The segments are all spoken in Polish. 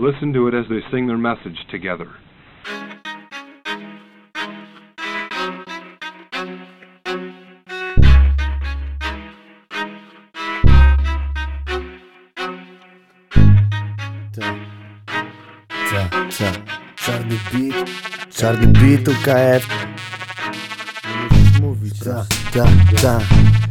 Listen to it as they sing their message together. Ta. Ta, ta. Czarny beat, czarny beat UKF Nie musisz mówić Ta, ta, ta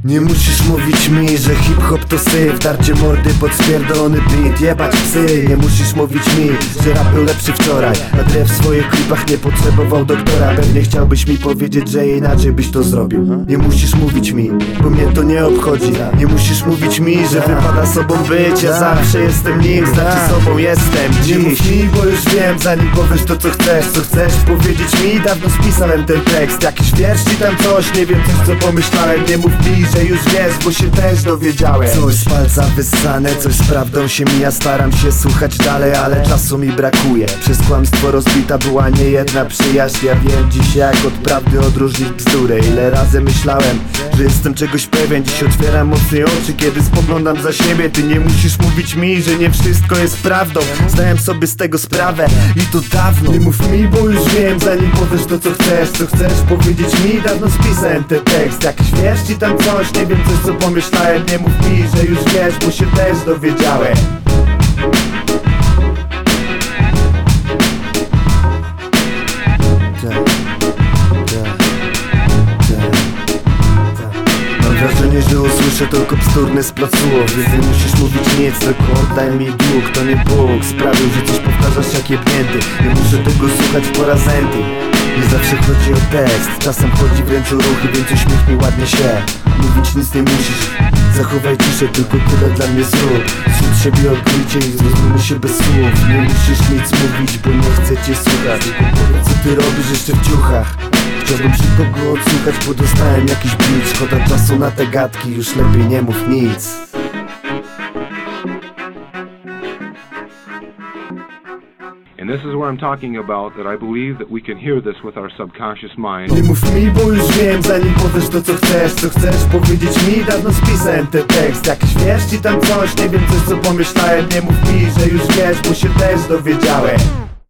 Nie musisz mówić mi, że hip-hop to syf Darcie mordy pod spierdolony beat Jebać psy, nie musisz mówić mi Że rap był lepszy wczoraj. A dre w swoich klipach nie potrzebował doktora. Pewnie chciałbyś mi powiedzieć, że inaczej byś to zrobił. Nie musisz mówić mi, bo mnie to nie obchodzi. Nie musisz mówić mi, że wypada sobą być. Ja zawsze jestem nim, znaczy sobą jestem Nie mów mi, bo już wiem, zanim powiesz to co chcesz. Co chcesz powiedzieć mi, dawno spisałem ten tekst. Jakiś wiersz czy tam coś, nie wiem też co pomyślałem. Nie mów mi, że już wiesz, bo się też dowiedziałem. Coś z palca wyssane, coś z prawdą się mija Staram się słuchać dalej, ale czasu mi brakuje. Przez kłamstwo rozbita była niejedna przyjaźń Ja wiem dziś jak od prawdy odróżnić bzdurę Ile razy myślałem, że jestem czegoś pewien Dziś otwieram mocniej oczy, kiedy spoglądam za siebie. Ty nie musisz mówić mi, że nie wszystko jest prawdą. Zdałem sobie z tego sprawę i to dawno. Nie mów mi, bo już wiem, zanim powiesz to co chcesz. Co chcesz powiedzieć mi, dawno spisałem ten tekst Jakiś wiersz ci tam coś, nie wiem co pomyślałem. Nie mów mi, że już wiesz, bo się też dowiedziałem. Wrażenie, że usłyszę tylko bzdurny splot słów nie musisz mówić nic, tylko oddaj mi dług. To nie Bóg sprawił, że coś powtarzasz jak jebnięty Nie muszę tego słuchać po raz enty Nie zawsze chodzi o tekst, czasem chodzi wręcz o ruchy Więc uśmiechnij ładnie się, mówić nic nie musisz. Zachowaj ciszę, tylko tyle dla mnie zrób Zrób siebie odkrycie i zrozumie się bez słów. Nie musisz nic mówić, bo nie chcę cię słuchać. Co ty robisz jeszcze w ciuchach. Chciałbym szybko go odsłuchać, bo dostałem jakiś beat Szkoda czasu na te gadki, już lepiej nie mów nic And this is I'm talking about that I believe that we can hear this with our subconscious mind. Nie mów mi, bo już wiem, zanim powiesz to co chcesz Co chcesz powiedzieć mi, dawno spisałem ten tekst. Jakiś wiersz ci tam coś, nie wiem coś co pomyślałem. Nie mów mi, że już wiesz, bo się też dowiedziałem